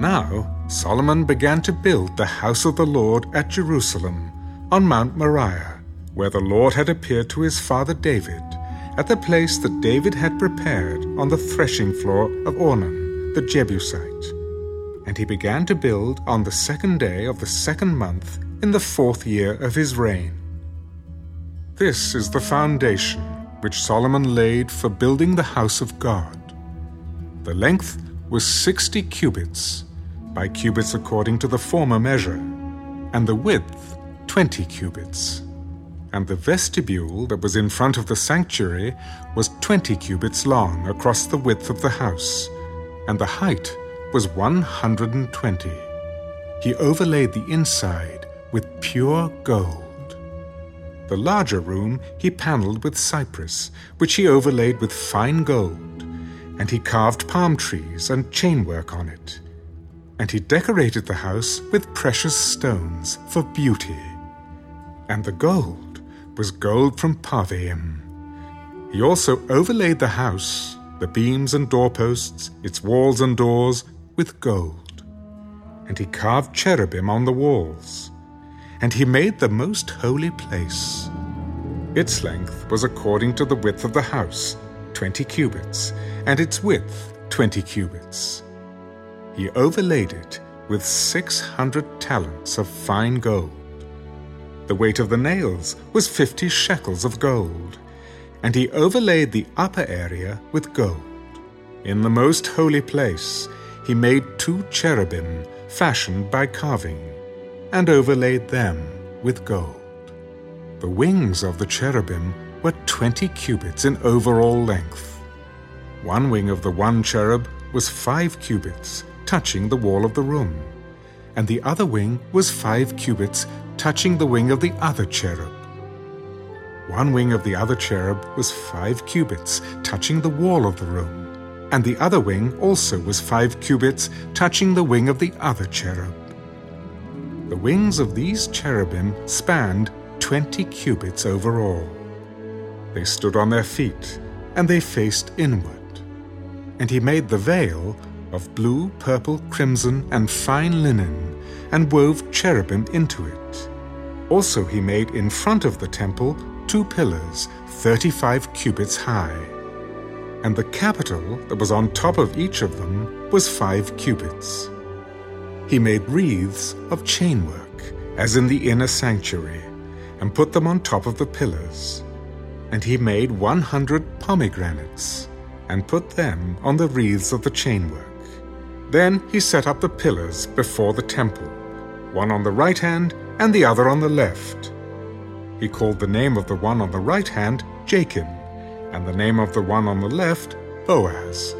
Now Solomon began to build the house of the Lord at Jerusalem, on Mount Moriah, where the Lord had appeared to his father David, at the place that David had prepared on the threshing floor of Ornan the Jebusite. And he began to build on the second day of the second month in the fourth year of his reign. This is the foundation which Solomon laid for building the house of God. The length was sixty cubits, by cubits according to the former measure, and the width twenty cubits. And the vestibule that was in front of the sanctuary was twenty cubits long across the width of the house, and the height was one hundred and twenty. He overlaid the inside with pure gold. The larger room he panelled with cypress, which he overlaid with fine gold, and he carved palm trees and chainwork on it. And he decorated the house with precious stones for beauty. And the gold was gold from Parvaim. He also overlaid the house, the beams and doorposts, its walls and doors, with gold. And he carved cherubim on the walls and he made the most holy place. Its length was according to the width of the house, twenty cubits, and its width, twenty cubits. He overlaid it with six hundred talents of fine gold. The weight of the nails was fifty shekels of gold, and he overlaid the upper area with gold. In the most holy place, he made two cherubim fashioned by carving and overlaid them with gold. The wings of the cherubim were twenty cubits in overall length. One wing of the one cherub was five cubits, touching the wall of the room, and the other wing was five cubits, touching the wing of the other cherub. One wing of the other cherub was five cubits, touching the wall of the room, and the other wing also was five cubits, touching the wing of the other cherub. The wings of these cherubim spanned twenty cubits overall. They stood on their feet, and they faced inward. And he made the veil of blue, purple, crimson, and fine linen, and wove cherubim into it. Also he made in front of the temple two pillars, thirty-five cubits high. And the capital that was on top of each of them was five cubits. He made wreaths of chainwork, as in the inner sanctuary, and put them on top of the pillars. And he made one hundred pomegranates, and put them on the wreaths of the chainwork. Then he set up the pillars before the temple, one on the right hand and the other on the left. He called the name of the one on the right hand Jachin, and the name of the one on the left Boaz.